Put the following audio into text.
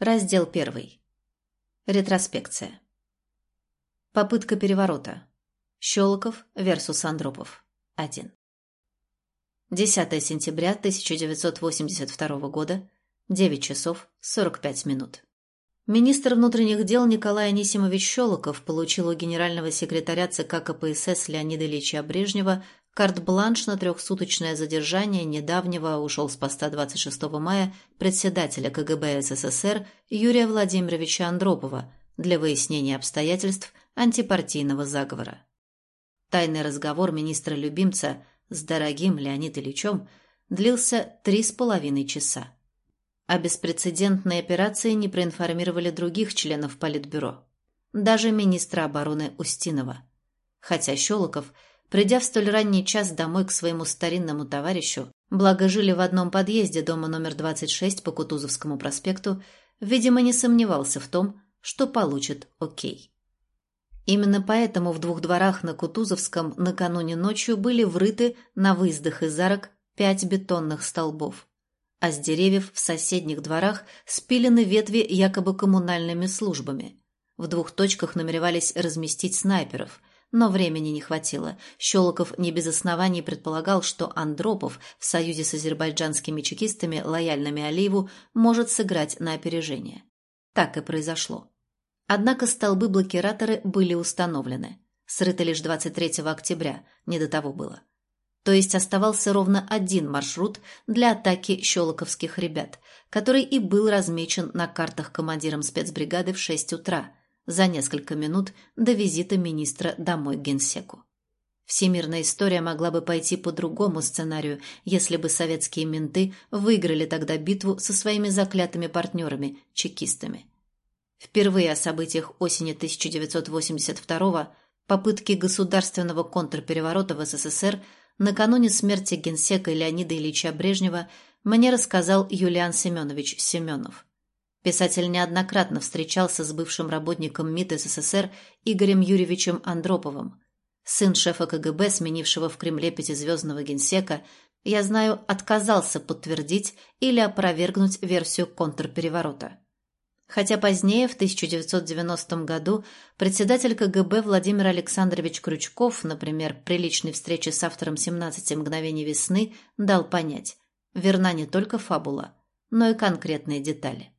Раздел 1. Ретроспекция. Попытка переворота. Щелоков versus Андропов. 1. 10 сентября 1982 года, 9 часов 45 минут. Министр внутренних дел Николай Анисимович Щелоков получил у генерального секретаря ЦК КПСС Леонида Ильича Брежнева карт-бланш на трехсуточное задержание недавнего ушел с поста 26 мая председателя КГБ СССР Юрия Владимировича Андропова для выяснения обстоятельств антипартийного заговора. Тайный разговор министра-любимца с дорогим Леонид Ильичем длился три с половиной часа. О беспрецедентной операции не проинформировали других членов Политбюро, даже министра обороны Устинова. Хотя Щелоков – Придя в столь ранний час домой к своему старинному товарищу, благо жили в одном подъезде дома номер 26 по Кутузовскому проспекту, видимо, не сомневался в том, что получит окей. Именно поэтому в двух дворах на Кутузовском накануне ночью были врыты на выездах из арок пять бетонных столбов, а с деревьев в соседних дворах спилены ветви якобы коммунальными службами. В двух точках намеревались разместить снайперов – но времени не хватило. Щелоков не без оснований предполагал, что Андропов в союзе с азербайджанскими чекистами, лояльными Алиеву, может сыграть на опережение. Так и произошло. Однако столбы-блокираторы были установлены. Срыто лишь 23 октября, не до того было. То есть оставался ровно один маршрут для атаки щелоковских ребят, который и был размечен на картах командиром спецбригады в 6 утра – за несколько минут до визита министра домой к генсеку. Всемирная история могла бы пойти по другому сценарию, если бы советские менты выиграли тогда битву со своими заклятыми партнерами, чекистами. Впервые о событиях осени 1982 попытки государственного контрпереворота в СССР накануне смерти генсека Леонида Ильича Брежнева мне рассказал Юлиан Семенович Семенов – Писатель неоднократно встречался с бывшим работником МИД СССР Игорем Юрьевичем Андроповым. Сын шефа КГБ, сменившего в Кремле пятизвездного генсека, я знаю, отказался подтвердить или опровергнуть версию контрпереворота. Хотя позднее, в 1990 году, председатель КГБ Владимир Александрович Крючков, например, при личной встрече с автором «17 мгновений весны» дал понять, верна не только фабула, но и конкретные детали.